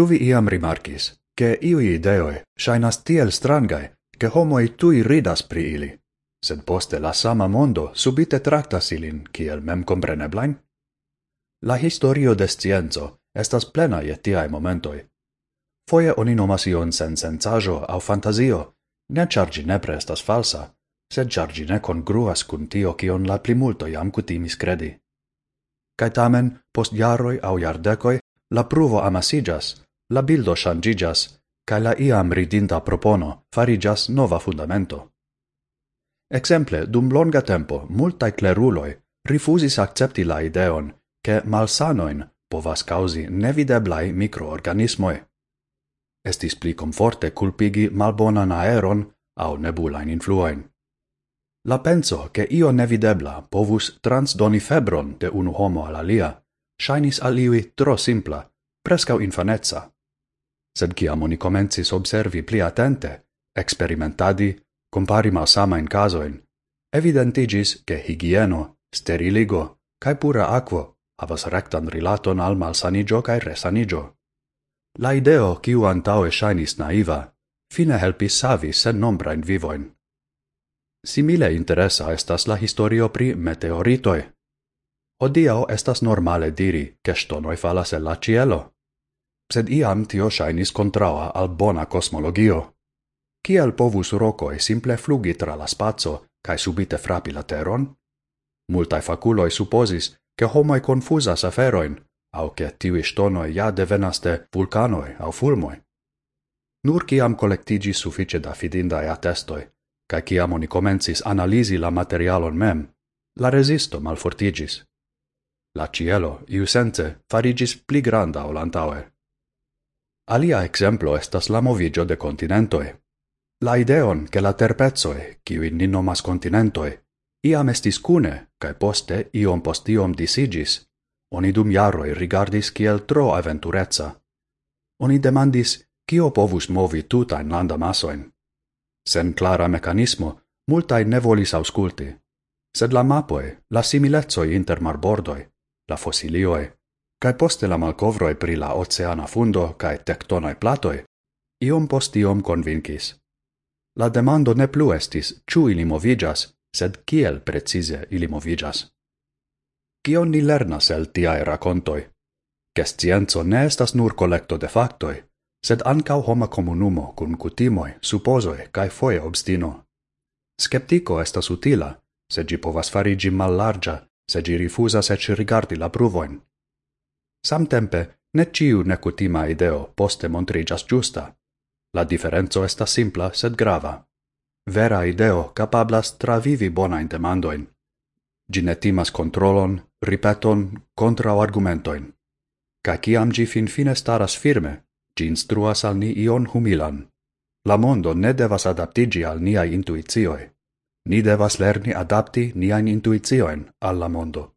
Ĉu vi iam rimarkis, ke iuj ideoj ŝajnas tiel strangaj, ke homoj tuj ridas pri ili, sed poste la sama mondo subite traktas ilin kiel memkompreneblain? La historio de scienco estas plena je tiaj momentoj. Foje oni nomas ion sen sensajo au fantazio, ne ĉar ĝi nepre estas falsa, sed ĉar ne kongruas kun tio kion la plimulto jam kutimis kredi. Kaj tamen, post jaroj au jardekoj, la pruvo amasiĝas, la bildo shangigas, kaj la iam ridinda propono farigas nova fundamento. Exemple, dum longa tempo, multae cleruloi rifusis accepti la ideon che malsanoin povas causi nevideblai microorganismoi. Estis pli comforte culpigi malbonan aeron au nebulain influoin. La penso che io nevidebla povus transdoni febron de unu homo al alia, shainis aliui tro simpla, prescau infanezza sed ciam oni comencis observi pli attente, experimentadi, compari malsamain casoin, evidentigis che higieno, steriligo, cae pura aquo havas rectan rilaton al malsanigio cae resanigio. La ideo, ciu antaue shainis naiva, fine helpis savi sen nombrain vivoin. Simile interesa estas la historio pri meteoritoi. Odiao estas normale diri che stonoi falas el la cielo, sed iam tio shainis contraua al bona cosmologio. Kiel povus rocoi simple flugi tra la spazio cae subite frapi la teron? Multae faculoi supposis che homoi confusas aferoin, au che tivi stonoi ja devenas de vulcanoi au fulmoi. Nur ciam collectigis suffice da fidindae attestoi, cae ciam oni comencis analisi la materialon mem, la resisto malfortigis. La cielo, iu sense, farigis pli granda olantae. Alia exemplo estas la movigio de continentoe. La ideon che la terpezoe, kiuin in nomas continentoe, iam estis cune, cae poste iom post iom disigis, oni dum jaroi rigardis kiel tro aventurezza. Oni demandis, kio povus movi tutain landa masoin. Sen clara mecanismo, multai ne volis ausculti, sed la mapoe, la similezoi inter marbordoi, la fossilioe, cae poste la malcovroi pri la oceana fundo cae tectonoi platoi, iom post iom convincis. La demando ne plu estis, ciu ili movigas, sed kiel precise ili movigas. Cion ni lernas el tiae racontoi? Che scienzo ne estas nur collecto de factoi, sed ancau homa comunumo cun cutimoi, supposoi, cae foie obstino. Skeptico estas utila, se gi povas farigi mal mallargia, se gi rifusas ec rigardi la pruvoin, Samtempe, ne ciu necutima ideo poste montrigas giusta. La differenzo esta simpla, sed grava. Vera ideo capablas travivi bonain demandoin. Ginetimas timas controlon, ripeton, contrao argumentoin. Ca ciam gi fin fine staras firme, gi instruas al ni ion humilan. La mondo ne devas adaptigi al niai intuizioi. Ni devas lerni adapti niain intuizioin alla mondo.